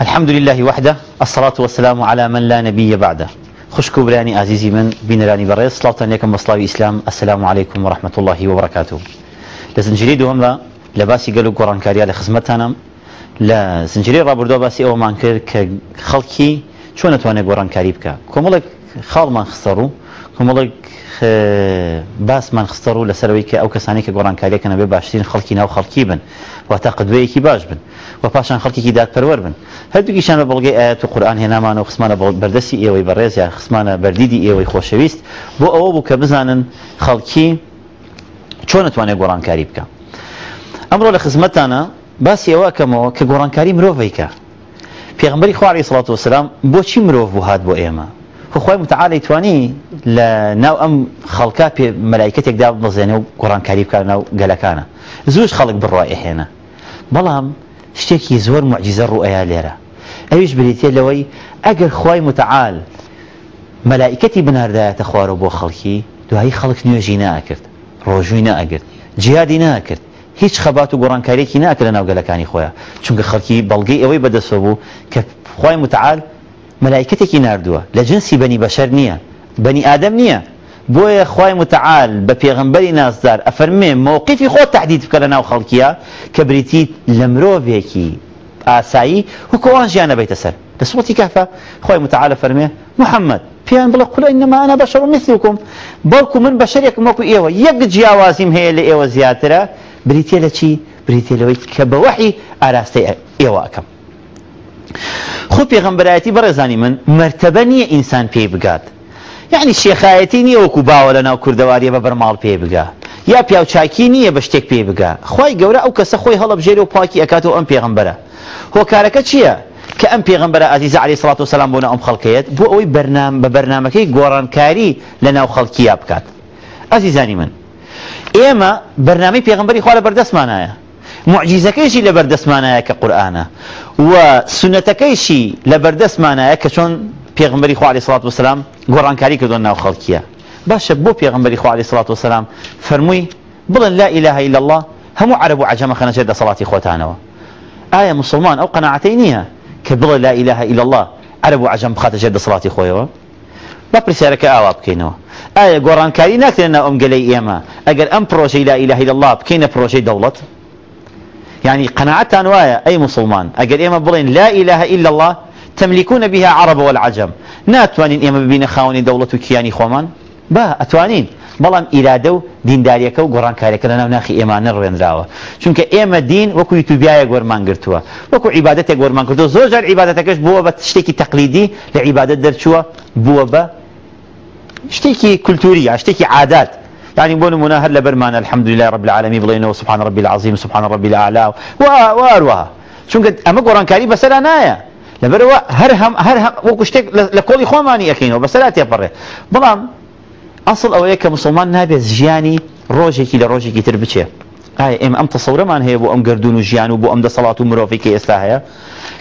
الحمد لله وحده الصلاة والسلام على من لا نبي بعده خشكو براني عزيزي من بينراني بريس صلاة عليكم بصلاوي إسلام السلام عليكم ورحمة الله وبركاته لزنجري دوهم لا لباسي قالوا قرآن كاريا لخزمتنا لا زنجري رابردو باسي أو مانكر كخلقي شو نتواني قرآن كاري بكا كومولك خاڵ مان خستەڕوو کۆمەڵک باسمان خستەڕوو لەسەرەوەی کە ئەو کەسانی کە گۆڕانکاریەکەنە بێ باشترین خەڵکی ناو خەڵکی بن واتە قدوەیەکی باش بن و پاشان خەڵکی دادپەروەەر بن. هەردووکیشان بە بەڵگەی ئاەت و قورآان هێنامان و خسمانە بەردەسی ئێوەی بەڕێز یا خسمانە بەردیدی ئێوەی خۆشەویست بۆ ئەوە بوو کە بزانن خەڵکی چۆن نتوانێت گۆڕانکاری بکە. ئەمڕۆ لە خزمەتانە باسی ئەوەکەمەوە کە گۆڕانکاری مرۆڤیکە پێغمبەری خوارد سڵات وسلام بۆچی مرۆڤ بوو هات بۆ ئێمە؟ خۆی متعالی توانی لە ناو ئەم خەڵکا پێ مەلایکەتێکدا بزێنێ و گۆڕانکاری بکار ناو گەلەکانە. زوش خەڵک بڕای هێنا. بەڵام شتێکی زۆر معجززە ڕوئەیە لێرە. ئەویش بریتێ لەوەی ئەگەر خی متعال مەلایکەتی بناردایەتە خوارە بۆ خەڵکی دوایی خەڵک نوێژی ناکرد ڕۆژووی ناگرت جیادی ناکرد هیچ خەبات و گۆڕانکارێکی ناکرد لە ناوگەلەکانی خۆیان. چونکە خەڵکی بەڵگەی ئەوەی بەدەسەوە بوو کە خی متعال نردووە. لە جنسی بەنی بەشەر نییە. بەنی ئادەم نییە. بۆیە خی متعال مووقفی خۆ تهدید بکە لە ناو خەڵکیە کە بریتی لە مرۆڤێکی ئاسایی وکۆوان ژیانە بیتە سەر. لە سوەتی کافە خی متعاالە فەرمێ محەممەد پێیان بڵە قول إنما أنا بشر مثلكم بەڵکو من یەک جیاوازیم هەیە لە ئێوە زیاترە بریتێ لە چی؟ بریتێ لەوەی کە بە وەحی ئاراستەی ئێوە ئەەکەم خۆ پێغمبەتی بەڕێزانی من مرتبە نییە ئینسان پێی بگات. یعنی شێخایەتی نییە وەکو باوە لە ناو کوردەواریە بە بەرماڵ پێ بگا. یا پیاوچاکی نییە بە شتێک پێ بگا. خی گەورە ئەو کەسە خۆی هەڵبژێری و پاکی ئەکاتەوە ئەم پێغمبەرە هۆکارەکە چییە؟ کە ئەم پێغمبەر ئازیز علی سڵات و سلام بۆنە ئەم خەڵکەیەت بۆ ئەوی بەرنام بە بەرنمەکەی گۆڕانکاری لە ناو خەڵکییا بکات. ئازیزانی من ئێمە بەرنامەی پێغمبەری خوا لە بەردەستمانایە. معجیزەکەیشی لە بەردەستمانایە کە قورآانە و سنەتەکەیشی لە بەردەستمانایە کە چۆن پێغمبەری خوالی سڵات وسلام گۆڕانکاری کردوون ناو خەڵکیە. باشە بۆ پێغمبەری خوالی سڵات وسلام فەرمووی بڵن لا إله إلا الله هەموو عرب و عجەمە خەنەچێت دە سەڵاتی خۆتانەوە. مسلمان ئەو قەنەعەتەی نییە کە لا إله إلا الله عرب و عجەم بخاتە ژێر دە سەڵاتی خۆیەوە؟ با پرسیارەکە ئاوا بکەینەوە. ئایا گۆڕانکاری ناکرێن ناو ئەم گەلەی ئێمە؟ ئەگەر ئەم پرۆژەی لا إله إلا الله بکەینە پرۆژەی دەوڵەت؟ يعني قناعتان وايا أي مسلمان. أجل إما بلين لا إله إلا الله تملكون بها عرب والعجم. ناتوانين إما ببين خاوني دولة كياني خومان؟ با أتوانين. بەڵام ئیرادە و دینداریەکە و گۆڕانکاریەکە لە ناو ناخی ئێمانە ڕێنراوە چونکە ئێمە دین وەکو یوتوبیایە گۆرمان گرتووە وەکو عیباەتێک گۆرمان زۆر جار عیباەتەکەش بووە بە شتێکی تەقلیدی لە عیباەت دەرچووە بووە بە شتێکی کولتوری عادات. يعني بون منا هل برمان الحمد لله رب العالمين بلينا سبحان ربي العظيم سبحان ربي الأعلى وأروها. چونکە ئەمە گۆڕانکاری بەسەرا نایە لەبەرەوە هەر هەم هەر وەکو شتێک لە کۆڵی خۆمانی ئەەکەینەوە بەسەرا تێپەڕێ بەڵام ئەسڵ ئەوەیە کە مسلمان نابێت ژیانی ڕۆژێکی لە ڕۆژێکی تر بچێ ئایا ئێمە ئەم تەسەورەمان هەیە بۆ ئەم گردون و ژیان و بۆ ئەم دەسەڵات و مرۆڤێکی ئێستا هەیە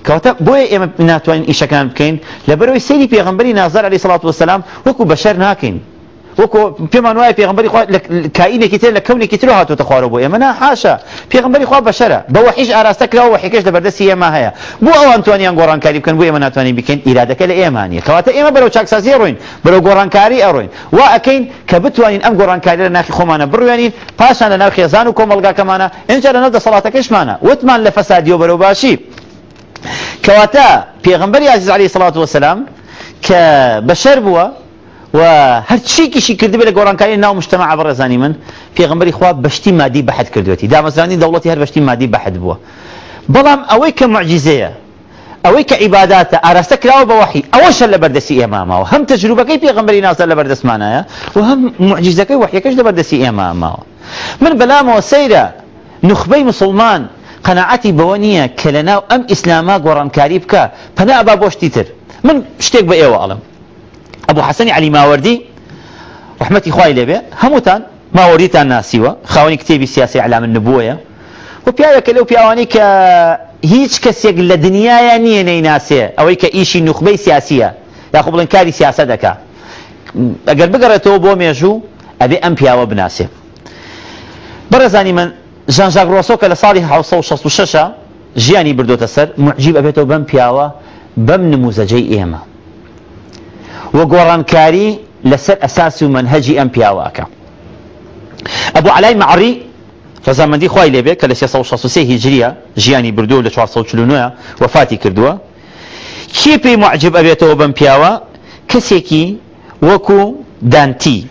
کەواتە بۆیە ئێمە ناتوانین ئیشەکان بکەین لەبەرەوەی سەیری پێغمبەری نازار علی سڵات وسلام وەکو بەشەر ناکەین وەکو پێمان وایە پێغمبەری خوا کائینێکی تر لە کەونێکی تر هاتوتە خوارەوە بۆ. ئێمە نا حاشا. پێغمبەری خوا بەشەرە. بە وحیش ئاراستە کراوە وحیکەش لە بەردەستی ئێمە هەیە. بۆ ئەو ئەنتوانیان گۆڕانکاری بکەن بۆ ئێمە ناتوانین بکەین ئیرادەکە لە ئێمانیە کەواتە ئێمە بەرەو چاکسازی ڕۆین بەرەو گۆڕانکاری ئەڕۆین. وا ئەەکەین کە بتوانین ئەم گۆڕانکاری لە ناخی خۆمانە بڕوێنین پاشان لە ناو خێزان و کۆمەلگاکەمانە. ئینجا لە نەو دەسەڵاتەکەشمانە وتمان لە فەسادی و بەرەو باشی. کەواتە پێغمبەری عزیز علیه الصلاة والسلام کە بەشەر بووە و هەر چیکیشی کردبێت لە گۆڕانکاری ناو مشتمە بەڕێزانی من پێغمبەری خوا بەشتی مادی بەحد کردوێتی. دامەزانی دەوڵەتی هەر بەشتی مادی بەحد بووە. بەڵام ئەوەی کە معجزەیە ئەوەی کە عیباداتە ئاراستە کراوە بە وحی ئەوەشە لە بەردەسی ئێماماوە. هەم تەجروبەکەی پێغمبەری ناسە لە بەردەستمانایە و هەم معجزەکەی وحیەکەش لە بەردەسی ئێماماوە. من بەلامەوە سەیرە نخبەی مسلمان قەنەعەتی بەوە نییە کە لە ناو ئەم ئیسلاما گۆڕانکاری بکە پەنا ئەبا بۆشتی تر. من شتێک بە ئێوە ئەڵم ئەبوو حەسەنی علی ماوەردی ڕحمەتی خوای لێبێ هەمووتان ماوەریتان ناسیوە خاوەنی کتێبی سیاسی علام النبووەیە و پیاوێکە لەو پیاوانی کە هیچ کەسێک لە دنیاە نییە نەیناسێ ئەوەی کە ئیشی نوخبەی سیاسیە یاخۆ بڵێن کاری سیاسە دەکا ئەگەر بگەڕێتەوە بۆ مێژوو ئەبێ ئەم پیاوە بناسێ بەڕێزانی من ژان ژاک ڕۆسۆ کە لە ساڵی 1966 ژیانی بردۆتە سەر معجیب ئەبێتەوە بەم پیاوە بەم نموزەجەی ئێمە وە گۆڕانکاری لەسەر ئەساسی و منهەجی ئەم پیاواکە ئەبوو علای معڕی ڕزامەندی خی لێبێت کە لە 1960 هیجریە ژیانی بردووە لە 1940 وفاتی کردووە. کێ پێی معجب ئەبێتەوە بەم پیاوە؟ کەسێکی وەکو دانتی.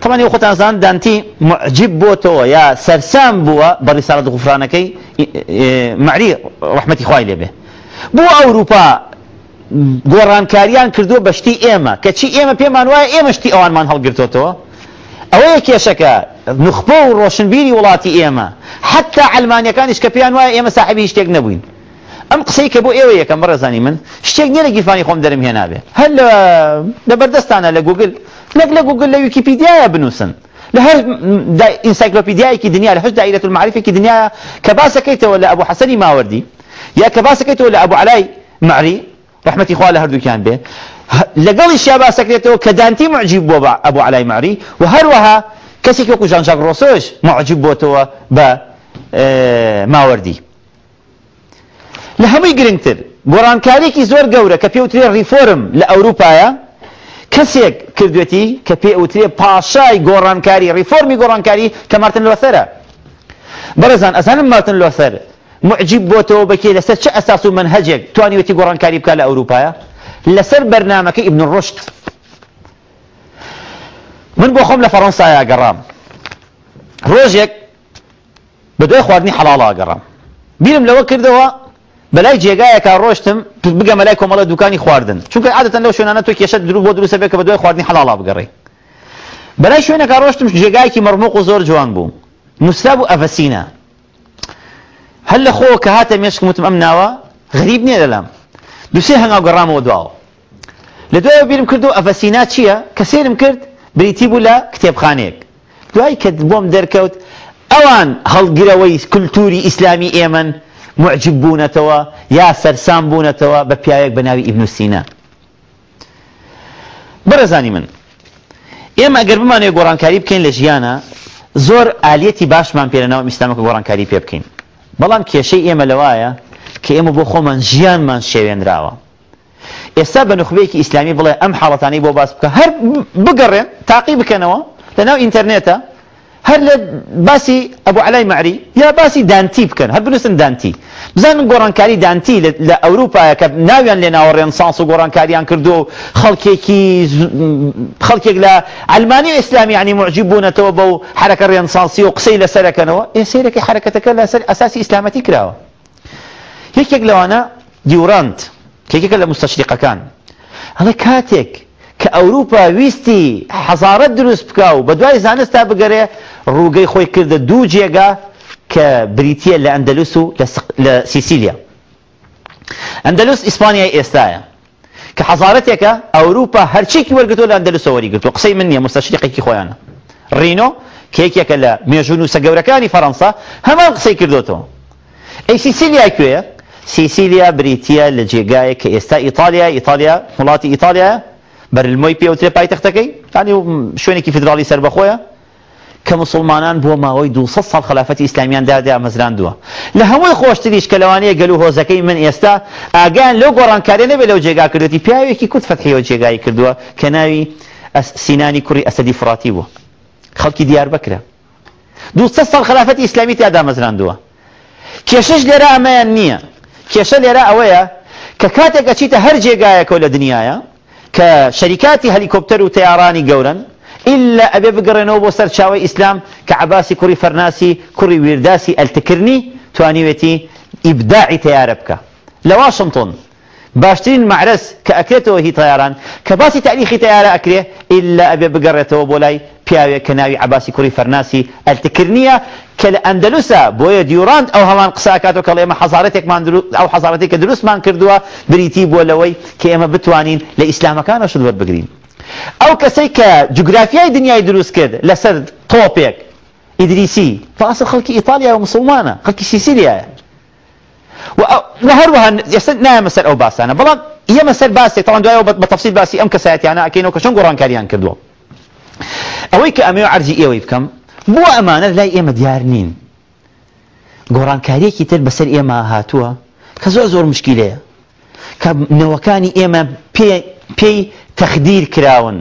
طبعا یو خۆتان زان دانتی معجب بۆتەوە یا سەرسام بووە بە ڕیسالەت غفرانەکەی معری ڕحمەتی خوای لێبێ بۆ ئەوروپا گۆڕانکاریان کردووە بەشتی ئێمە. کەچی ئێمە پێمان وایە ئێمە شتی ئەوانمان هەڵگرتوتەوە؟ ئەوەیە کێشەکە نخبە و ڕۆشنبیری وڵاتی ئێمە. حتا ئەلمانیەکانیش کە پێیان وایە ئێمە ساحبی شتێک نەبووین. ئەم قسەی کە بۆ ئێوە یەکەم بەڕێزانی من شتێک نیە لە گیرفانی خۆم دەرم هێنابێ. هەر لە بەردەستانە لە گوگل. لەک لە گوگل لە ویکیپیدیایە بنووسن. لە هەر ئینسایکلۆپیدیایەکی دنیا لە هەش دایرەت المعرفێکی دنیا کە باسەکەیتەوە لە ئەبوو حەسەنی ماوەردی یا کە باسەکەیتەوە لە ئەبوو معری رحمەتی خوا لە هەردووکیان بێ لەگەڵی شیا باسەکرێتەوە کە دانتی معجیب بۆ بە ئەبوو علای معری و هەروەها کەسێکی وەکو ژان ژاک ڕۆسۆش معجیب بۆتەوە بە ماوەردی لە هەمووی گرنگتر گۆڕانکارێکی زۆر گەورە کە پێوترێ ریفۆرم لە ئەوروپایە کەسێک کردوێتی کە پێوترێ پاشای گۆڕانکاری ریفۆرمی گۆڕانکاری کە مارتن لۆسەر معجیب بۆتەوە بکێ لەسەر چه ئەساس و منهەجێک توانیوەتی گۆڕانکاری بکە لە ئەوروپایە لەسەر بەرنمەکە ئیبن ڕشت من بۆ خۆم لە فەڕەنسایە گەڕام ڕۆژێک بە دوای خواردنی حەڵاڵا گەڕام بیرم لەوە کردەوە بەلای جێگایەکە ڕۆشتم بگەمە لای کۆمەڵە دوکانی خواردن. چونکە عادەتەن لەو شوێنانە تۆ کێشە درو بۆ دروستە بێت کە بە دوای خواردنی حەڵاڵا بگەڕی بەلای شوێنەکە ڕۆشتم جێگایەکی مەرموق و زۆر جوان بوو نووسرا بوو ئەڤەسینە هەر لە خۆ کە هاتە مێشکم وتم ئەم ناوە غریب نییە لەلام دووسێ هەنگاو گەڕامەوە دواوە لە دوایەوە بیرم کردو ئەڤەسینا چییە کە سێرم کرد بریتی بوو لە کتێبخانەیەک دوای کە بۆم دەرکەوت ئەوان هەڵگرەوەی کولتوری ئیسلامی ئێمن معجب بوونەتەوە یا سەرسام بوونەتەوە بە پیاوێک بە ناوی ئیبن سینا. بەرەزانی من. ئێمە ئەگەر بمانێت گۆڕانکاری بکەین لە ژیانە زۆر ئالەتی باشمان پێ لەناو ئیسلامەکە گۆڕانکاری پێ بکەین. بەڵام کێشەی ئێمە لەوایە کە ئێمە بۆ خۆمان ژیانمان شێوێنراوە. ئێستا بە نخبەیەکی ئیسلامی بڵێ ئەم حاڵەتانی بۆ باس بکە. هەر بگەڕێن تاقی بکەنەوە. لەناو ئینتەرنێتە لە باسی ئەبوو علای معری یا باسی دانتی بکەن هەر بنووسن دانتی. بزانن گۆڕانکاری دانتی لە ئەوروپایە کە ناویان لێ ناوە ڕێنسانس و گۆڕانکاریان کردو و خەڵکێکی خەڵکێک لە ئەلمانی ئیسلامی ینی معجیب بوونەتەوە بەو حرەکە ڕێنسانسی و قسەی لەسەرەکەنەوە ئێ سیرەکەی حرەکەتەکە لەسەر ئەساسی ئیسلامەتی کراوە. یەکێک لەوانە دیورانت کێکێکە لە مستەشریقەکان هەڵە کاتێک کە ئەوروپا ویستی حەزارەت دروست بکە و بە دوای بگەرێ ڕووگەی خۆی کردە دوو جێگا کە بریتە لە ئەندەلوس و لە سیسیلیا. ئەندەلوس ئیسپانیای ئێستاە کە حەزارەتێکە ئەوروپا هەرچێکی وەرگتو لە ئەندەلوسە وەریگرتو قسەی من نییە مستەشریقێکی خۆیانە. ڕینۆ کێکێکە لە مێژون و سەگەورەکانی فەڕەنسا هەمان قسەی کردوتەوە. ئەی سیسیلیا کوێە سیسیلیا بریتە لە جێگایە کە ئێستا ئیتالیا ئیتالیا وڵاتی ئیتالیا بەرلمۆی پێوترێ پایتەختەکەی ینی شوێنێکی فدراڵی سربەخۆیە. کە مسلمانان بۆ ماوەی 200 ساڵ خلافەتی ئیسلامیان دادا مەزراندووە لە هەمووی خۆشتریش کە لەوانەیە گەلو هۆزەکەی من ئێستا ئاگیان لەو گۆڕانکارێ نەبێ لەو جێگا کردوەتی پیاوێکی کوت فەتحیەوە جێگای کردووە کە ناوی سینانی کوڕی ئەسەدی فراتی بوو. خەڵکی دیار بکرا 200 ساڵ خلافەتی ئیسلامی تیادا مەزراندووە کێشش لێرە ئەمەیان نییە. کێشە لێرە ئەوەیە کە کاتێک ئەچیتە هەر جێگایەکەەوە لە دنیاە کە شەریکاتی هەلیکۆپتەر و تیارانی گەورن إلا أبي بقرنوا بوسر شاوي إسلام كعباسي كوري فرناسي كوري ويرداسي التكرني توانيوتي إبداعي تياربك. لواشنطن. باشترين معرس كأكريته هي طيران كباسي تاريخي طيارة أكريه إلا أبي بقرته بولاي بياوي كناوي عباسي كوري فرناسي التكرنية كالأندلسة بويا ديوراند أو همان قساكاتو كالإما حضارتك ما درو أو حضارتك دروس ما كردوا بريتي بولوي كإما بتوانين لإسلام كانوا شدور بقرين ئەو کەسەی کە جوگرافیای دنیای دروست کرد لەسەر تۆپێک ئیدریسی فاسە خەڵکی ئیتالیا و مسلمانە خەڵکی سیسیلیایە و هەروەها ئێستا نایە سەر ئەو باسانە بەڵام ئێمە سەر باسی تەوان دوایەوە بە تەفسیل باسی ئەم کەسایەتیانە ئەکەینەوە کە چۆن گۆڕانکاریان کردووە ئەوەی کە ئەمێ عەرزی ئێوەی بکەم بۆ ئەمانە لای ئێمە دیار نین گۆڕانکاریەکی تر بەسەر ئێمە هاتووە کە زۆر زۆر مشکیلەیە کە نەوەکانی ئێمە پێی تەخدیر کراون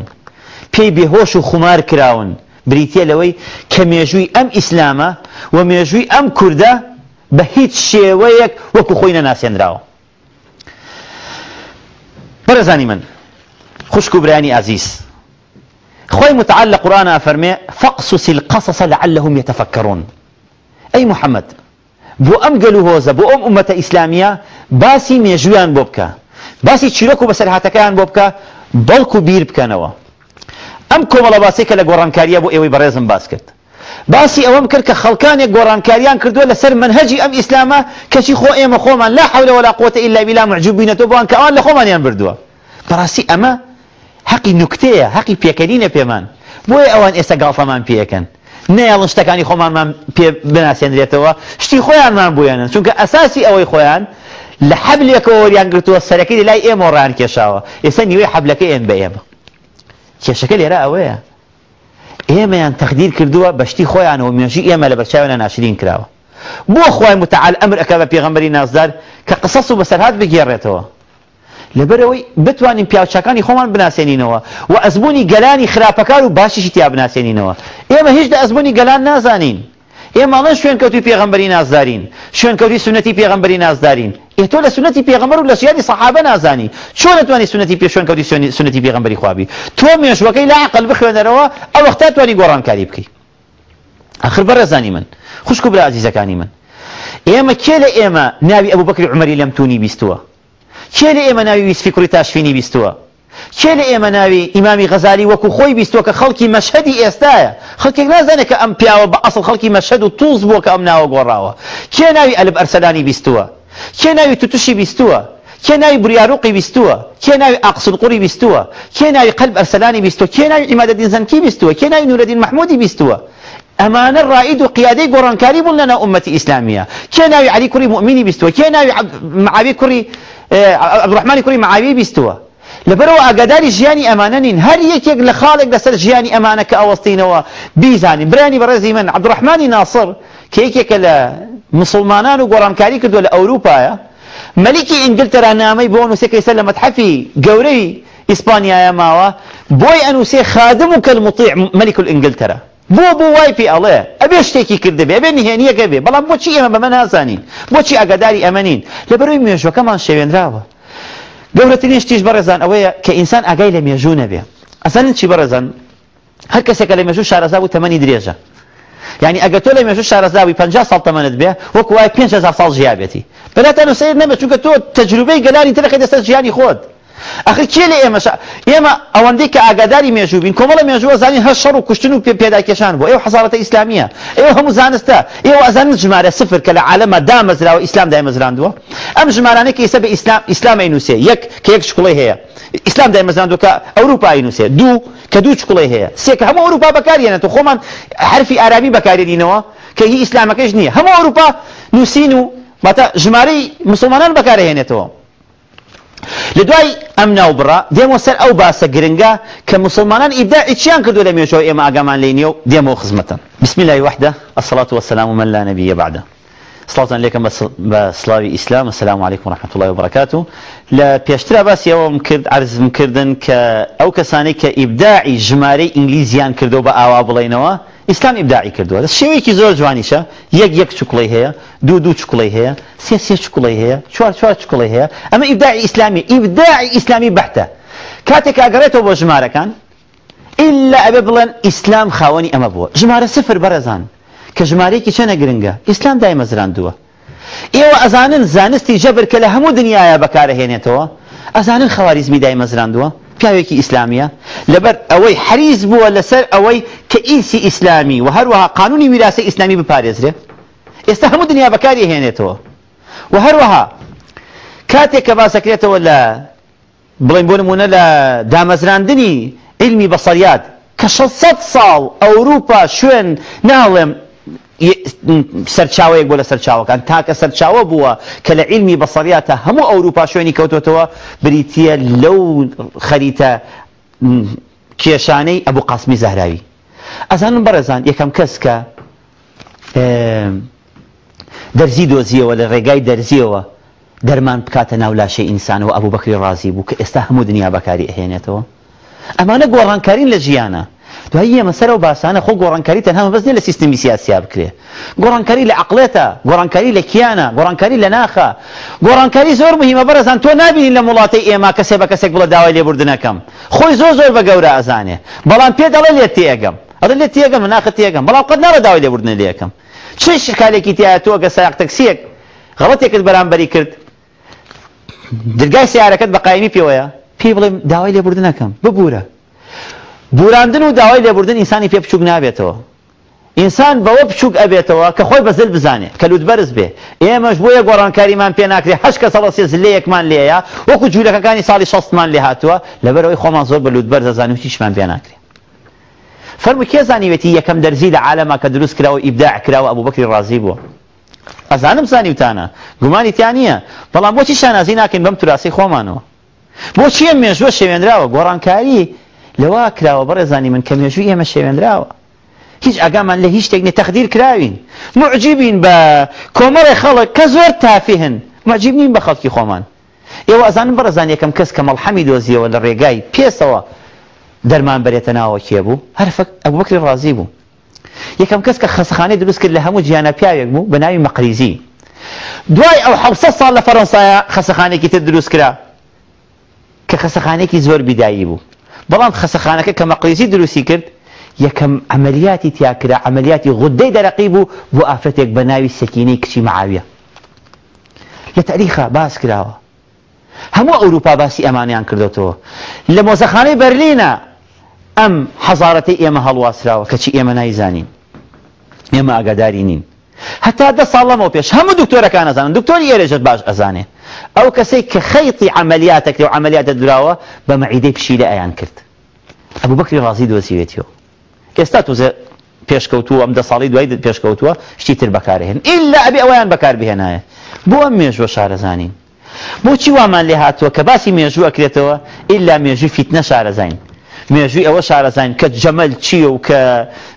پێی بێهۆش و خمار کراون. بریتە لەوەی کە مێژووی ئەم ئیسلامە و مێژووی ئەم کووردە بە هیچ شێوەیەک وەکو خۆی نەناسێنراوە. بەرەزانی من خوشک و برانی عزیز. خۆی متعال قورآە فەرمێ فەقسوسی القصص لعلهم يتفكرون ئەی محەممەد بۆ ئەم گەل و هۆزە بۆ ئەم ئومەتە ئیسلامیە باسی مێژویان بۆ بکە. باسی چیرۆک و بەسەرهاتەکەیان بۆ بکە بەڵکو بیر بکەنەوە. ئەم کۆمەڵە باسێکە لە گۆڕانکاریە بۆ ئێوەی بەڕێزم باس کرد. باسی ئەوەم کرد کە خەڵکانێک گۆڕانکاریان کردووە لەسەر منهەجی ئەم ئیسلامە کەچی خۆ ئێمە خۆمان لا حول ولا قوة إلا بالله معجوبینەتەوە بوان کە ئەوان لە خۆمانیان بردووە. بەڕاستی ئەمە حەقی نوکتەیە حەقی پێکەنینە پێمان. بۆیە ئەوان ئێستا گاڵتەمان پێەکەن. نەیەڵن شتەکانی خۆمانمان پێ بناسێنرێتەوە شتی خۆیانمان بووێنن چونکە ئەساسی ئەوەی خۆیان لە حەبلێکەوە وەریان گرتووە سەرەکەی لای ئێمە ڕان کێشاوە ئێستا نیوەی حەبلەکە ئێن بە ئێمە کێشەکە لێرە ئەوەیە ئێمەیان تەخدیر کردووە بەشتی خۆیانەوە مێژی ئێمە لە بەرچاوێنە ناشرین کراوە بۆ خۆی متعال ئەمر ئەکە بە پێغەمبەری نازدار کە قسەس و بەسەرهات بگێڕێتەوە لەبەرەوەی بتوانین پیاوچەکانی خۆمان بناسێنینەوە و ئەزبوونی گەلانی خراپەکار و باشیشی تیا بناسێنینەوە ئێمە هیچ لە ئەزبوونی گەلان نازانین ئێمەڵەن شوێن کەوتی پێغمبەری نازدارین شوێن کەوتی سنەتی پێغمبەری نازدارین ئێتۆ لە سنەتی پێغمبەر و لە سیادی سەحابە نازانی چۆن نتوانانی سنەتی پێ شوێن کەوتی سنەتی پێغمبەری خوابی؟ تۆ لا عقل بخوێنەرەوە ئەو وەختا توانی گۆڕانکاری بکەی. آخر بەڕێزانی من. عزیزەکانی من. ئێمە کێ لە ئێمە ناوی ئەبوو بەکری عمەری لەم تونی بیستووە؟ کێ لە ئێمە ناوی ویسفی کوڕی تاشفینی بیستووە؟ کێ لە ئێمە ناوی ئیمامی غەزالی وەکو خۆی بیستووە کە خەڵکی مەشهدی ئێستایە؟ خەڵکێک نازانێت کە ئەم پیاوە بە ئەسڵ خەڵکی مەشهد و تووز بووە کە ئەم ناوە گۆڕاوە. کێ ناوی ئەلب کێ ناوی توتوشی بیستووە کێ ناوی بریاروقی بیستووە کێ ناوی ئاقسلقوری بیستووە کێ ناوی قەلب ئەرسەلانی بیستووە کێ ناوی عیمادەدین زەنکی بیستووە کێ ناوی نورەدین محمودی بیستووە ئەمانە ڕائید و قیادەی گۆڕانکاری بوون لەناو ئومەتی ئیسلامیە کێ ناوی علی کوڕی مؤمنی بیستووە کێ ناوی معاوی کوڕی عبدڕحمانی کوڕی معاوی بیستووە لەبەرەوە ئاگاداری ژیانی ئەمانە نین هەر یەکێک لە خاڵێک لەسەر ژیانی ئەمانە کە ئەوەستینەوە بیزانی برانی بەڕێزی من عبدڕحمانی ناصر. کە یەکێکە لە مسلمانان و گۆڕانکاری کردو لە ئەوروپایە مەلیکی ئینگلترا نامەی بۆ نووسێکی سەر لە مەتحەفی گەورەی ئیسپانیایە ماوە بۆی ئەنووسێ خادم و کەلمطیع مەلیک الئینگلترا بۆ بۆ وای پێ ئەڵێ ئەبێ شتێکی کرده بێ ئەبێ نهێنیەکە بێ بەڵام بۆچی ئێمە بەمە نازانین؟ بۆچی ئەگەداری ئەمەنین لەبەرەوەی مێژوەکەمان شێوێنراوە. گەورەترین شتیش بەڕێزان ئەوەیە کە ئینسان ئاگای لە مێژوو نەبێ. ئەسان چی بەڕێزان؟ هەر کەسێکە لە مێژوو شارەزا و تەمەنی درێژە. یعنی ئەگە تۆ لە مێژوو شارەزاوی 50 ساڵ تەمەنت بێ وەک وای 5000 ساڵ ژیابێتی. بەلاتەنە سیر نەبێ چونکە تۆ تەجروبەی گەلانی ترەکەی دەستە ژیانی خۆت. ئەخی کێ لە ئێمە ئێمە ئەوەندەی کە ئاگاداری مێژوو بین کۆمەڵە مێژووە زانین هەر شەڕ و کوشتن و پێداکێشان بۆ ئێوە حەزارەتە ئیسلامیە. ئێوە هەموو زانستە. ئێوە ئەزانن ژمارە سفر کە لە عالەمە دامەزراوە ئیسلام دایمەزراندووە ئەم ژمارانەی کە ئێستا بە ئیسلام ئیسلام ئەینووسێ. یەک کە یەک شکڵی هەیە. ئیسلام دایمەزراندووە کە ئەوروپا ئەینووسێ. دوو کە دوو چکڵی هەیە. سێ کە هەموو ئەوروپا بەکارێنێتەوە خۆمان حرفی ئارابی بەکارێنینەوە کە هی ئیسلامەکەش نییە. هەموو ئەوروپا نووسین و بەتە ژمارەی مسلمانان بەکارهێنێتەوە. لە دوای ئەم ناوبڕە دێمە سەر ئەو باسە گرنگە کە مسلمانان ئیدعی چیان کردو لە مێژەوە ئێمە ئاگامان لێ نیە و دێمەوە خزمەتن بسم الله وحده الصلاة والسلام من لا نبي بعده. صلاة عليكم بسلاوي إسلام السلام عليكم ورحمة الله وبركاته. لا بيشترى بس يوم كرد عرض مكردن ك أو كساني كإبداعي جماري إنجليزيان كردو بأوا بلينوا ئیسلام ئیبداعی کردووە. دەست شێوەیەکی زۆر جوانیشە. یەک یەک چکڵی هەیە دوو دوو چکڵی هەیە سێ سێ چکڵی هەیە چوار چوار چکڵی هەیە. ئەمە ئیبداعی ئیسلامی ئیبداعی ئیسلامی بەحتە کاتێک ئاگەڕێتەوە بۆ ژمارەکان ئللا ئەبێ بڵێن ئیسلام خاوەنی ئەمە بووە. ژمارە سفر بەرەزان. کە ژمارەیەکی چەنە گرنگە ئیسلام دایمەزراندووە ئێوە ئەزانن زانستی جەبر کە لە هەموو دنیاە بەکارەهێنێتەوە ئەزانن خەواریزمی دایمەزراندووە پیاوێکی ئیسلامیە. لەبەر ئەوەی حریز بووە لەسەر ئەوەی کە ئیسی ئیسلامی و هەروەها قانونی ویراسی ئیسلامی بپارێزرێ. ئێستا هەموو دنیا بەکاری هێنێتەوە. و هەروەها کاتێک کە باسەکرێتەوە لە بڵین بۆ نمونە لە دامەزراندنی علمی بەسەریات کە 600 ساڵ ئەوروپا شوێن ناڵێم سەرچاوەیەک بۆ لە سەرچاوەکان. تاکە سەرچاوە بووە کە لە علمی بەسەریاتە هەموو ئەوروپا شوێنی کەوتوتەوە بریتە لەو خەریتە کێشانەی ئەبوو قاسمی زەهراوی ئەزانم بەڕێزان یەکەم کەس کە دەرزی دۆزیەوە لە ڕێگای دەرزیەوە دەرمان بکاتە ناولاشەی ئینسانەوە ئەبوو بەکری ڕازی بوو کە ئێستا هەموو دنیا بەکاری ئەهێنێتەوە. ئەمانە گۆڕانکارین لە ژیانە. دوایی ئێمە و باسانە خۆ گۆڕانکاری تەنها بەس لە سیستمی سیاسیا بکرێ. گۆڕانکاری لە عقلێتە گۆڕانکاری لە کیانە گۆڕانکاری لە ناخە. گۆڕانکاری زۆر مهمە بەرەزان تۆ نبینی لە وڵاتی ئێمە کەسێ بە کەسێک بڵە داوای لێبوردنەکەم. خۆی زۆر زۆر بە گەورە ئەزانێ بەڵام پێ دەڵێ لێت تێگەم. ئەڵێ لێت تێگەم ناخە تێگەم. بەڵام قەت ناڕە داوای لێبوردنە لێەکەم چه شکالێکی تایە تۆ گە سایق تەکسیەک؟ غەڵەتێکت بەرامبەری کرد. دەرگای سیارەکەت بە قایمی پێوەیە. پێی بڵێ داوای لێبوردنەکەم. ببوورە. بوراندن و داوای لێبوردن ئینسانی پێ بچوک نابێتەوە. ئینسان بەوە بچوک ئەبێتەوە کە خۆی بەزل بزانێت کە لوت بەرز بێ. ئێمەش بۆیە گۆڕانکاریمان پێ ناکرێت هەش کە سەڵەسێ زلەیەکمان لێیە وەکو جوولەکەەکانی ساڵی شەستمان لێ هاتووە لەبەرەوەی خۆمان زۆر بە لوت بەرز دەزانین و هیچمان پێ ناکرێت فەرمو کێ زانیوێتی یەکەم دەرزی لە عالەما کە دروست کراوە ئیبداع کراوە ئەبوو بەکری ڕازی بووە. ئەزانم زانیوتانە گومانی تیان نییە. بەڵام بۆچی شانازی ناکەین بەم توراسی خۆمانەوە؟ بۆچی ئەم مێژوە شێوێنراوە؟ گۆڕانکاری لەوا کراوە بەڕێزانی من کە مێژووی ئێمە شێوێنراوە. هیچ ئەگامان لە هیچ شتێکنی تەخدیر کراوین. معجیبین بە کۆمەڵی خەڵک کە زۆر تافهن معجیب نین بە خەڵکی خۆمان. ئێوە ئەزانم بەڕزان یەکەم کەس کە مەڵحەمی دۆزیەوە لە ڕێگای پێسەوە دەرمان بەرێتە ناوە کێ بوو؟ هەر ئەبوو بکری ڕازی بوو. یەکەم کەس کە خەسخانەی دروست کرد لە هەموو گیانە پیاوێک بوو بە ناوی مەقریزی. دوای ئەو حوسە ساڵ لە فەڕەنسایە خەسەخانێکی تر دروست کرا. کە خەسەخانێکی زۆر بیدایی بوو. مەقریزی دروستی کرد یەکەم عملیاتی تیاکرا عملیاتی غودەی دەرەقی بوو بۆ ئافرەتێک بە ناوی سەکینەی کچی معاویە لە تاریخە باس کراوە هەموو ئەوروپا باسی ئەمانیان کردوتەوە. لە مۆزەخانەی بەرلینە ئەم حەزارەتی ئێمە هەڵواسراوە کەچی ئێمە نایزانین. ئێمە ئاگاداری نین. هەتا دە ساڵەمەوە پێش هەموو دکتۆرەکان ئەزانن. دکتۆری ئێرەژت باش ئەزانێ. ئەو کەسێک کە خەیتی عملیاتێک و عملیاتە دراوە بە مەعیدەی پشیلە ئەیان کرد. ئەبوو بەکری ڕازی دۆزیوێتیەوە. ئێستا توزە پێشکەوتووە ئەم دە ساڵی دوای پێشکەوتووە شتی تر بەکارهێن. ئللا ئەبێ ئەویان بەکار بهێنایە. بۆ ئەم مێژوە شارەزانین. بۆچی وامان لێ هاتووە؟ کە باسی مێژوو ئەکرێتەوە ئللا مێژوی فیتنە شارەزین. مێژوی ئەوە شارەزین کە جەمەل چییە و کە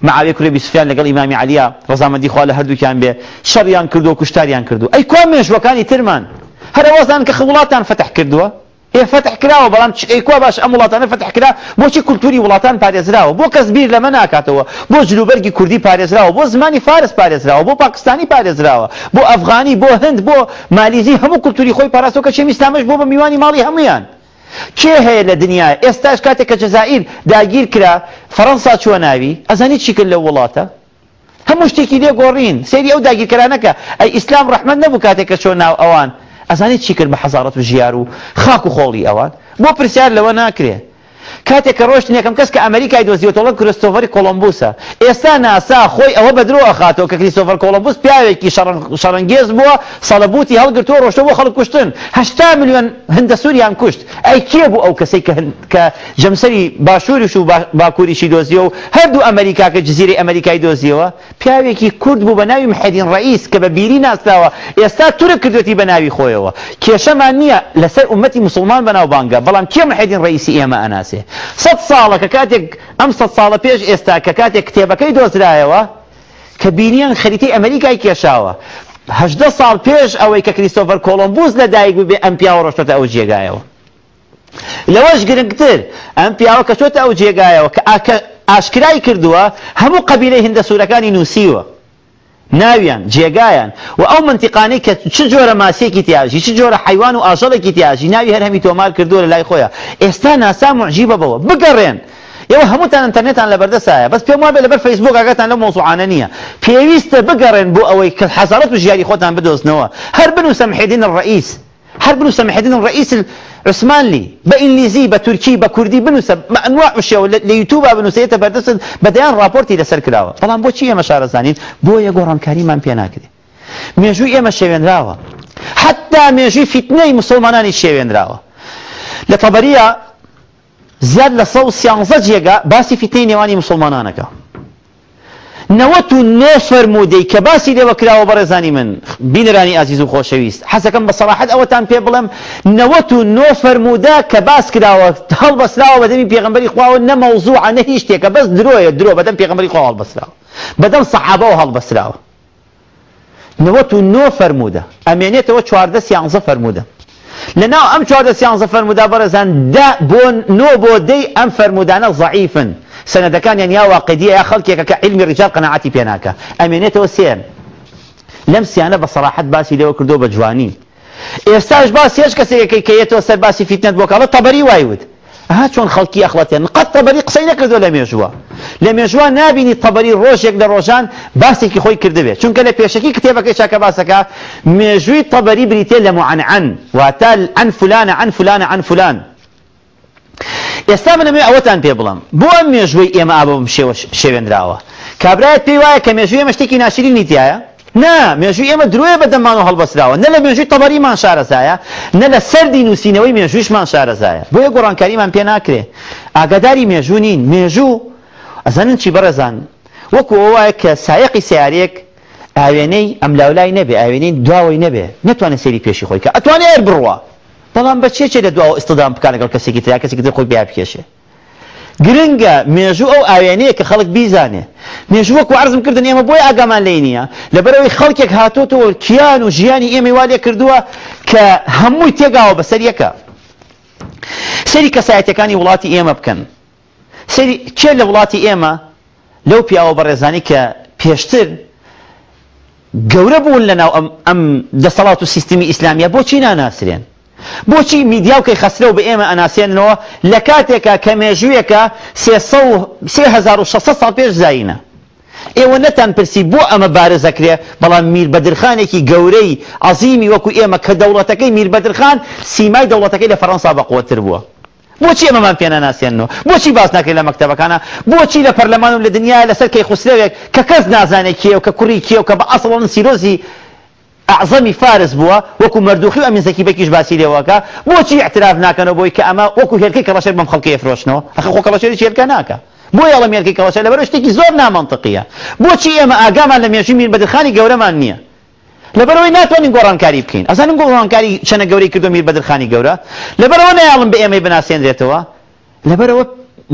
معاوی کوێ بیسفیان لەگەڵ ئیمامی علیە ڕزامەندی خوا لە هەردووکیان بێ شەڕیان کردو و کوشتاریان کردو. ئەی کوا مێژوەکانی ترمان؟ هەرەوەزان کە خڵاتان فتح کردووە؟ ئێ فتح کراوە بەڵام ئەیکوا باش ئەم وڵاتانە فتح کرا؟ بۆچی کولتوری وڵاتان پارێزراوە؟ بۆ کەس بیر لەمە ناکاتەوە؟ بۆ جلوبەرگی کوردی پارێزراوە؟ بۆ زمانی فارس پارێزراوە؟ بۆ پاکستانی پارێزراوە؟ بۆ ئەفغانی بۆ هەند بۆ مالیزی هەموو کولتوری خۆی پاراستەوە کە چێمی ئیسلامش بۆ بە میوانی ماڵی هەمویان. کێ هەیە لە دنیا؟ ئێستاش کاتێک کە جەزائیر داگیر کرا فەڕەنسا چوە ناوی؟ ئەزانی چی کرد لە وڵاتە؟ هەموو شتێکی لێ گۆڕین. سێری ئەو داگیرکەرانەکە ئەی ئیسلام ڕەحمەت نەبوو کاتێک کە چۆن ناو ئەوان. ئەزانیت چی کرد بە حەزارەت و ژیار و خاک و خۆڵی ئەوان؟ بۆ پرسیار لەوە ناکرێت کاتێک کە ڕۆشتن یەکەم کەس کە ئەمریکای دۆزیۆتۆڵە کریستۆفەری کۆلمبوسە. ئێستا ناسا خۆی ئەوە بە درۆ ئەخاتەوە کە کریستۆفەر کۆلمبوس پیاوێکی شەڕەنگێز بووە سەڵەبوتی هەڵگرتۆ ڕۆشتە بۆ خەڵک کوشتن. هشتا میلیۆن هەندە سووریان کوشت. ئەی کێ بوو ئەو کەسێک کە جەمسەری باشووریش و باکووریشی دۆزیەوە؟ و هەردوو ئەمریکا کە جززیری ئەمریکای دۆزیەوە. پیاوێکی کورد بوو بە ناوی محەدین ڕئیس کە بە بیری ناستاوە. ئێستا تورە کردوەتی بە ناوی خۆیەوە. کێشەمان نییە لەسەر ئومەتی مسلمان بەناو بانگە بەڵام کێ محەدین ڕئیسی ئێمە ئەناسێ سەد ساڵە کە کاتێک ئەم سەد ساڵە پێش ئێستا کە کاتێک کتێبەکەی دۆزرایەوە کە بینیان خەریتی ئەمریکای کێشاوە. هەدە ساڵ پێش ئەوەی کە کریستۆفەر کۆلمبوس لە دایک بێ ئەم پیاوە ڕۆشتە ئەو جێگایەوە. لەوەش گرنگتر ئەم پیاوە کە چۆتە ئەو جێگایەوە کە ئاشکرای کردووە هەموو قبیلەی هندە سوورەکانی نووسیوە. ناویان جێگایان. و ئەو منتیقانی کە چ جۆرە ماسیەکی تیاژی چ جۆرە حیوان و ئاژەڵێکی تیاژی ناوی هەر هەمی تۆمار کردووە لە لای خۆیان. ئێستا ناسا معجیبە بەوە. بگەڕێن. ئێوە هەمووتان ئینتەرنێتان لە بەردەسایە. بەس پێم وابێ لەبەر فەیسبوک ئاگاتان لە مۆزوعانە نییە. پێویستە بگەڕێن بۆ ئەوەی کە حەزارەت و ژیاری خۆتان بدۆزنەوە هەر بنووسە محیدین ڕئیس هەر بنووسە محیدین ڕئیس عثمانلی بە ئینگلیزی بە تورکی بە کوردی بنووسە ئەنواع وشێەوە لە یوتوب بنووسێتە بەردەست بەدەیان راپۆرتی لەسەر کراوە. بەڵام بۆچی ئێمە شارەزانین؟ بۆ یە گۆڕانکاریمان پێ ناکرێت مێژووی ئێمە شێوێنراوە. حتا مێژوی فیتنەی مسلمانانی شێوێنراوە. لە تەبەریە زیاد لە سە سیانزە جێگا باسی فیتنەی نێوانی مسلمانانەکە. نەوەت و نۆ فەرمودەی کە باسی لێوە کراوە بەڕێزانی من. بینرانی ئازیز و خۆشەویست. حەزەکەم بە سەراحەت ئەوەتان پێ بڵم. نەوەت و نۆ فەرمودا کە باس کراوە هەڵبەسراوە بەدەمی پێغمبەری خواوە نەمەوزوع نە هیچ شتێکە بەس درۆیە درۆ بەدەم پێغمبەری خوا هەڵبەسراوە بەدەم سەحابەوە هەڵبەسراوە نەوەت و نۆ فەرموودە ئەمێنێتەوە چواردە سیانزە فەرموودە لەناو ئەم چواردە سیانزە فەرمودا بەڕێزان بۆ نۆ بۆ دەی ئەم فەرمودانە ضعیفن. یا واقعیە یا خەڵکێکە کە علمی ڕیجال قەنەعەتی پێناکە ئەمێنێتەوە سێن لەم سیانە بە سەراحەت باسی لێوە کردو بە جوانی. ئێستاش باسی هێچ کەسێکی کەیەتەوە سەر باسی فیتنەت بۆ کاڵە تەبەری وایوت ها چۆن خەڵکی ئەخڵەتێن قەت تەبەری قسەی نەکردو لە مێژووە. لە مێژووە نبینی تەبەری ڕۆژێک لە ڕۆژان باسێکی خۆی کردبێت چونکە لە پێشکی کتێبەکەی چاکە باسەکە مێژووی تەبەری بریتێ لە معەنعەن واتە عن فلانە عن فلانە عن فلان. ئێستا منەمێ ئەوەتان پێ بڵم. بۆ ئەم مێژووی ئێمە ئابم شێوێنراوە. کابرایەت پێی وایە کە مێژووی ئێمە شتێکی ناشرین نیتیایە؟ نا مێژووی ئێمە درۆێ بەدەمان و هەڵبەسراوە نە لە مێژووی تەبەریمان شارەزایە نە لە سەردی نووسینەوەی مێژوویشمان شارەزایە. بۆیە گۆڕانکاریمان پێ ناکرێ. ئاگاداری مێژوو نین. مێژوو ئەزانن چی بەڕێزان وەکو ئەوە کە سایقی سیارێک ئاوێنەی ئەم لاولای نەبێ ئاوێنەی دواوەی نەبێ. نتوانێت سێری پێشی خۆی کە ئەتوانێت بڕوە. بەڵام بە چێ لە دواوە ئستدام بکان لەگەڵ کەسێکی تریا کەسێکی تر خۆی بیا بکێشێ گرنگە مێژوو ئەو ئاوێنەیە کە خەڵک بیزانێ. مێژوو وەکو عرضم کردن ئێمە بۆی ئاگامان لێ نییە. لەبەرەوەی خەڵکێک هاتوتەوە کیان و ژیانی ئێمە والێ کردووە کە هەمووی تێگاوە بەسەر یەکە سەری کەسایەتەکانی وڵاتی ئێمە بکەن. سەری چێ لە وڵاتی ئێمە؟ لەو پیاوە بەڕێزانی کە پێشتر گەورە بوون لەناو ئەم دەسەڵات و سیستمی ئیسلامیە بۆچی ناناسرێن؟ بۆچی میدیاوکەی خەسرە بە ئێمە ئەناسێنەوە لە کاتێکە کە مێژوویەکە 3600 ساڵ پێش زینە ئێوە نەتان پرسی بۆ ئەمە بارزەکرێ بەڵام میر بەدرخانێکی گەورەی عظیمی وەکو ئێمە کە دەوڵەتەکەی میر بەدرخان سیمای دەوڵەتەکەی لە فەڕەنسا بەقوتر بووە. بۆچی ئەمەمان پێ ناسیێنەوە بۆچی باس ناکەی لە مەکتتەبەکانە؟ بۆچی لە پەرلەمان و لە دنیا لەسەر کەی خوسلەوێک کە کەس نازانێت کێ و کە کوڕی کێ و کە بە ئەسڵڵن سیرۆزی ئەعزەمی فارس بووە وەکو مردوخی و ئەمین زەکی بەکیش باسی لێوەکە. بۆچی اعتراف ناکەنەوە بۆی کە ئەمە وەکو هێرکەی کەڵەشێر بەم خەڵکی فرۆشنەوە ئەخ خۆ کەڵەشێری هێرکە ناکە؟ بۆ یاڵە مێرکی کەڵەشێر لەبەر شتێکی زۆر نامەنطقیە. بۆچی ئێمە ئاگامان لە مێژی میر بەدرخانی گەورەمان نییە؟ لەبەرەوەی ناتوانین گۆڕانکاری بکەین. ئەزانم گۆڕانکاری چەنە گەورەی کردو میر بەدرخانی گەورە؟ لەبەرەوە نەیاڵم بە ئێمەی بناسێنرێتەوە؟ لەبەرەوە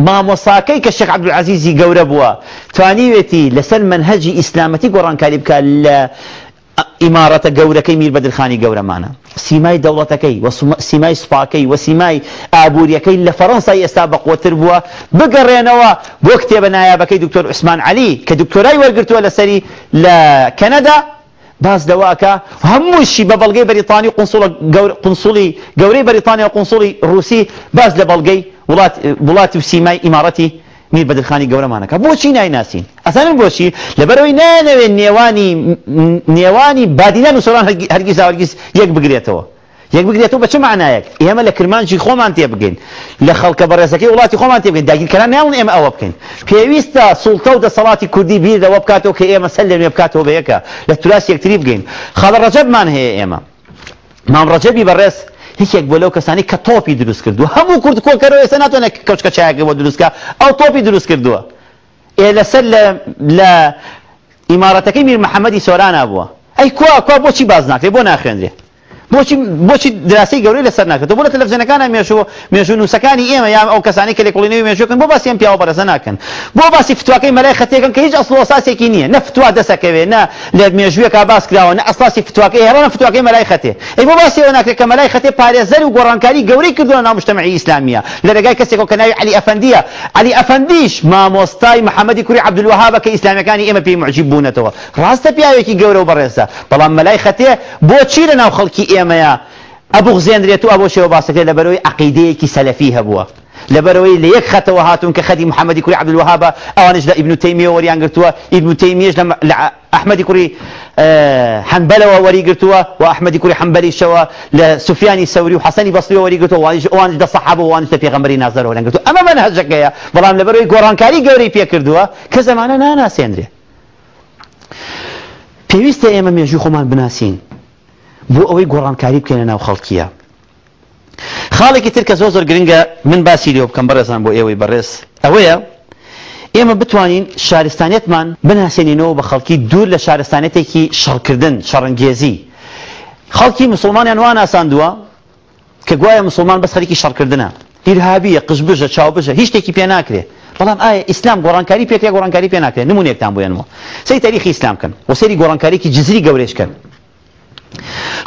مامۆساکەی کە شێخ عەبدولعەزیزی گەورە بووە. توانیوێتی لەسەر منهەجی ئیسلامەتی گۆڕانکاری بکات لە ئیمارەتە گەورەکەی میر بەدرخانی گەورەمانە سیمای دەوڵەتەکەی سیمای سوپاکەی و سیمای ئابوووریەکەی لە فەڕەنسای ئێستا بەقوتر بووە بگەڕێنەوە بۆ کتێبە نایابەکەی دکتۆر عوسمان علی کە دکتۆرای وەرگرتووە لەسەری لە کەنەدا باس دەواکە هەمووشی بە بەڵگەی بەریتانی قنسوڵی گەورەی بەریتانیا قنسوڵی رووسی باس لە بەڵگەی وڵاتی و سیمای ئیمارەتی میر بەدرخانی گەورەمانەکە. بۆچی نایناسین ئەسانن بۆچی لەبەرەوەی نانەوێت نێوانی نێوانی بادینان و سۆران هەرگیز هەرگیز یەک بگرێتەوە. یەک بگرێتەوە بە چه معنایەک؟ ئێمە لە کرمانجی خۆمان تێ بگەین لە خەڵکە بەڕێزەکەی وڵاتی خۆمان تێ بگەین داگیرکەران ناون ئێمە ئەوە بکەین. پێویستە سوڵتە و دەسەڵاتی کوردی بیر لەوە بکاتەوە کە ئێمە سەر لێ بکاتەوە بە یەکە. لە توراس یەکتری بگەین. خاڵە ڕەجەبمان هەیە ئێمە. مام ڕەجەبی بەڕێز هیچێک بۆ لەو کەسانی کە تۆپی دروست کردووە. هەموو کورد کۆکەرەوە ێستا ناتوانێت کەوچکە چایەکە بۆ دروستکە ئەو تۆپی دروست کردووە. ئێ لەسەر لە ئیمارەتەکەی میر محەممەدی سۆرانە بووە. ئەی کوا کوا بۆچی باز ناکرێت؟ بۆ ناخوێنرێ بۆچی بۆچی دراسی گەوری لەسەر ناکرێت بۆ لە تەلەڤزیۆنەکانە مێشوە مێژوو نووسەکانی ئێمە یان ئەو کەسانی کە لێکۆڵینەوەی مێژوکن بۆ باسییان پیاوە بەرەزە ناکەن. بۆ باسی فتوواکەی مەلای خەتێکن کە هیچ ئەسڵ ساسێکی نییە. نە فتووا دەسەکەوێ نە لە مێژوویەکە باس کراوە نە ئەساسی فتوواکەی هێڕە فتوواکەی مەلای خەتێ ئەی بۆ باسیەوە ناکرێت کە مەلای خەتێ پارێزەر و گۆڕانکاری گەورەی کردووە ناو مجتمعی ئیسلامیە. لە ڕێگای کەسێک کە ناوی علی ئەفەندیە. علی ئەفەندیش مامۆستای محەممەدی کوری عەبدولوهابە کە ئیسلامیەکانی ئێمە پێی معجیب بوونەتەوە. ڕاستە پیاوێکی گەورە و بەڕێزە. بەڵام مەلای خەتێ بۆچی لە ناو خەڵکی ئێمەیە ئەبوو غزێنرێت و ئەبۆ شێوە باسەکەی لەبەرەوەی عقیدەیەکی سەلەفی هەبووە لەبەرەوەی لە یەک خەتەوە هاتون کە خەدی محەممەدی کوری عبدالوهابە ئەوانش لە ئیبن تەیمیە وەریان گرتووە ئیبن تەیمیش لە ئەحمەدی کوری حنبلەوە وەریگرتووە و ئەحمەدی کوری حنبەلیشەوە لە سوفیانی سەوری و حەسەنی بەسری وەریگرتووە وانش ئەوانش دە سەحابە وانش لە پێغەمبەری نازەرەوە لەنگرتو ئەمە منهەجەکەیە بەڵام لەبەرەوەی گۆڕانکاری گەورەی پێکردووە کە زەمانە ناناسێنرێ پێویستە ئێمە مێژوی خۆمان بناسین. بۆ ئەوەی گۆڕانکاری بکەنە ناو خەڵکیە. خاڵێکی تر کە زۆ زۆر گرنگە من باسی لێ بکەم بەڕێزان بۆ ئێوەی بەڕێز. ئەوەیە ئێمە بتوانین شارستانێتمان بناسێنینەوە بە خەڵکی دوور لە شارستانێتێکی شەڕکردن شەڕنگێزی. خەڵکی مسلمانیان وان ئاساندووە کە گوایە مسلمان بەس خەریکی شەڕکردنە. ئیرهابیە قژبژە چاوبژە هیچ شتێکی پێ ناکرێ. بەڵام ئایا ئیسلام گۆڕانکاری پێکرا گۆڕانکاری پێ ناکرێت نمونێکتان بێنەوە سی تاریخی ئیسلام کەن و سەری گۆڕانکاریکی جزری گەورەشکەن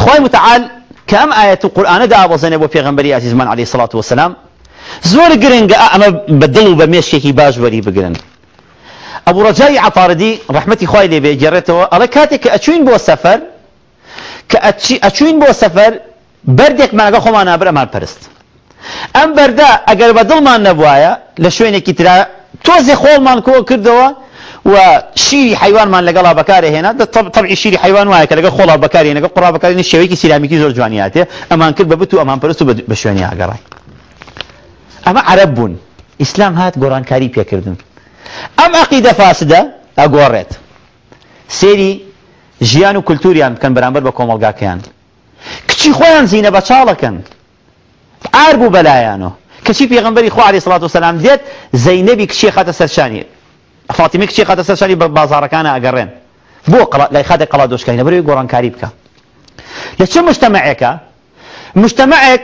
خی متعال ئەم ئاەت و قورآانەدا ئاوەزانێ بۆ پێغمبەری عزیزمان عليه سلاات وسلام زۆر گرنگە ئەمە بەدڵ و بە مێشێکی باش وەری بگرن. ئەبوو ڕجای عفاردی ڕحمەتی خی لێبێ گەڕێتەوە ئەڵە کاتێک کە ئەچوین بۆ سەفەر کە ئەچوین بۆ سەفەر بەردێکمانەکە خۆمان نابرەمان پەرست. ئەم بەردا ئەگەر بە دڵمان نەبوایە لە شوێنێکی ترا تۆزێ خۆڵمان کۆ کردەوە و شیری حیوانمان لەگەڵا بەکارە هێنا طبعی شیری حیوان وایە کە لەگە خۆڵا بەکاری نەگە قڕا بەکارێنی شێوەیەکی سیرامیکی زۆر جوانیاتێ ئەمان کرد بە بت و ئەمان پرست و بە شوێنی ئاگەڕای. ئەمە عرب بوون. ئیسلام هات گۆڕانکاری پێکردن ئەم عقیدە فاسدە ئەگۆڕێت. سێری ژیان و کولتوریان بکەن بەرامبەر بە کۆمەلگاکەیان کچی خۆیان زیینە بە چاڵەکەن. ئار بوو بەلایەنەوە کەچی پێغمبەری خوا علیه الصلاة والسلام دێت؟ زەینەبی کچی خاتە سەرشانی فاتیمە کچی خاتە سەرشانی بە بازارەکانە ئەگەڕێن. بۆ لای خاتێ قەڵا دۆشکینە بەروی گۆڕانکاری بکە. لە چه مجتمعێکە؟ مجتمعێک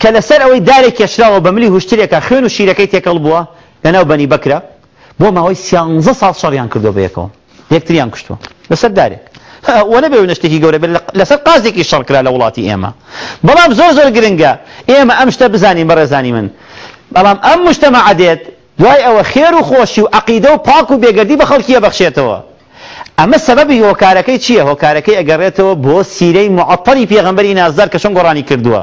کە لەسەر ئەوەی دارێک کێشراوە بە ملی هوشترێکە خوێن و شیرەکەی تێکەڵ بووە لەناو بەنی بەکرە بۆ ماوەی سیانزە ساڵ شەڕیان کردو بە یەکەوە. یەکتریان کوشتووە. لەسەر دارێک. وە نەبێ شتێکی گەورە لەسەر قازێکی شەڕکرا لە وڵاتی ئێمە. بەڵام زۆر زۆر گرنگە. ئێمە ئەم شتە بزانین بەڕێزانی من. بەڵام ئەم مشتەمە عادێت دوای ئەوە خێر و خۆشی و عقیدە و پاک و بێگەردی بە خەڵکیە بەخشێتەوە. ئەمە سەبەبی هۆکارەکەی چییە؟ هۆکارەکەی ئەگەڕێتەوە بۆ سیرەی معەپەری پێغەمبەری نازدار کە چۆن گۆڕانی کردووە.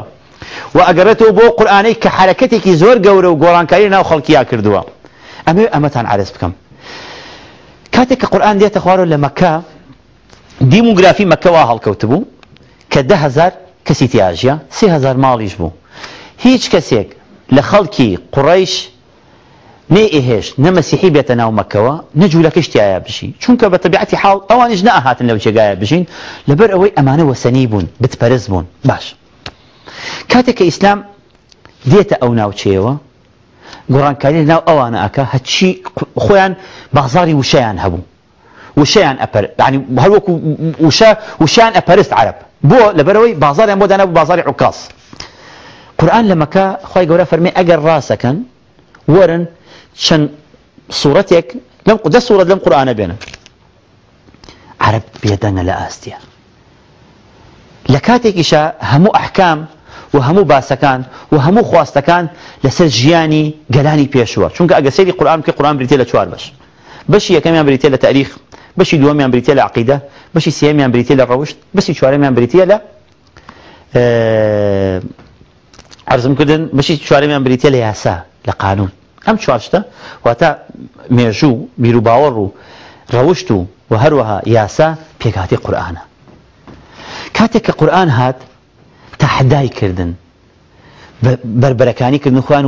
و ئەگەڕێتەوە بۆ قورآانەی کە حرەکەتێکی زۆر گەورە و گۆڕانکاری ناو خەڵکییا کردووە. ئەمێ ئەمەتان عرز بکەم. کاتێک کە قورآان دێتە خوارەوە لە مەکە دیموگرافی مەکەوا هەڵکەوت بوو کە ده هزار کەسی تیاژە سێ هزار ماڵیش بوو. هیچ کەسێک لە خەڵکی قڕیش نێ ئێهێش نەمەسیحی بێتە ناو مەکەوە نەجوولەکەشتیایە بشی چونکە بە تەبیعەتی حاڵ ئەوانش نەهاتن لەو جێگایە بژین لەبەر ئەوەی ئەمانە وەسەنی بوون بتپەرست بوون باش. کاتێک کە ئیسلام دێتە ئەو ناوچەیەوە گۆڕانکاری ناو ئەوانە ئەکە هەچی خۆیان بازاری وشەیان هەبوو وشیان ئەپەر ینی هەروەکو وشیان ئەپەرست عرب. بۆ لەبەرەوەی بازاریان بۆ دانا بۆ بازاری عکاس قورآن لە مەکە خی فەرمی ئەگەر ڕاستەکەن وەرن چەند سوورەتێک لەم قودە سوورەت لەم قورآانە بێنن عرب بێدەنە لە ئاستیە لە کاتێکیشە هەموو ئەحکام و هەموو باسەکان و هەموو خواستەکان لەسەر ژیانی گەلانی پێشوە چونکە ئەگە سەری قورآن کە قورآن بریتێ لە چوار بەش بەشی یەکەمیان بریتێ لە تاریخ بەشی دووەمیان بریتێ لە عقیدە بەشی سێمیان بریتێ لە ڕەوشت بەشی چوارەمیان بریتە لە عرضم کردن بەشی چوارەمیان بریتێ لە یاسا لە قانون ئەم چوارشتە واتە مێژوو بیر و و ڕەوشت و و هەروەها یاسا پێکاتی قورآانە کاتێک کە قورآن هات تەحدای کردن. بربەرەکانی کردن خۆیان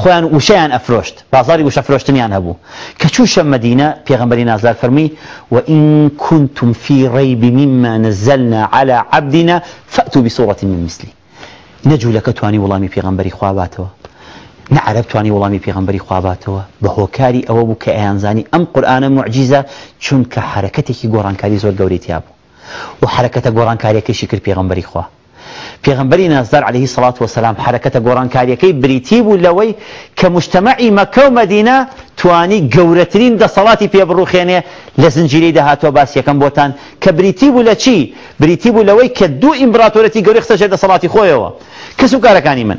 خۆیان وشیان ئەفرۆشت. بازاری وشە فرۆشتنیان هەبوو. کە چوشە مدینە پێغمبەری نازار فەرمی وإن كنتم في ريب مما نزلنا على عبدنا فأتوا بصورة من مثلي نەجوولەکە توانی وڵامی پێغمبەری خواباتەوە نعرب توانی وڵامی پێغمبەری خواباتەوە. بە هۆکاری ئەوە بوو کە ئەیانزانی ئەم قورآانە معجیزە چونکە حرەکەتێکی گۆڕانکاری زۆر گەورەتیا بوو. و حرەکەتە گۆڕانکاریەکەیشی کرد پێغمبەری خوا. پێغمبەری نازدار عليه سڵات وسلام حرەکەتە گۆڕانکاریەکەی بریتی بوو لەوەی کە مشتمەعی مەکە و مەدینە توانی گەورەترین دەسەڵاتی پێبڕوخێنێ لە زنجیری داهاتوە باسیەکەم بۆتان. کە بریتی بوو لە چی؟ بریتی بوو لەوەی کە دوو ئیمبراتۆرەتی گەوری خسەژێ دەسەڵاتی خۆیەوە. کەس و کارەکانی من.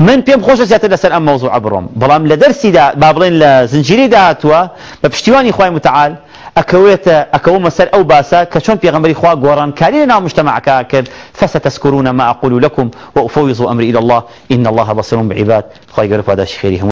من پێم خۆشە زیاتر لەسەر ئەم مەوزوع بڕۆم بەڵام لە دەرسیدا با بڵێن لە زنجیری داهاتوە بە پشتیوانی خوای متعال ئەکەوێتە ئەکەومە سەر ئەو باسە کە چۆن پێغمبەری خوا گۆڕانکاری لە ناو مجتمعەکە کرد فستذكرون ما أقول لكم وأفوض أمري إلى الله إن الله بصير بالعباد. خوای گەورە جەزای خێرتان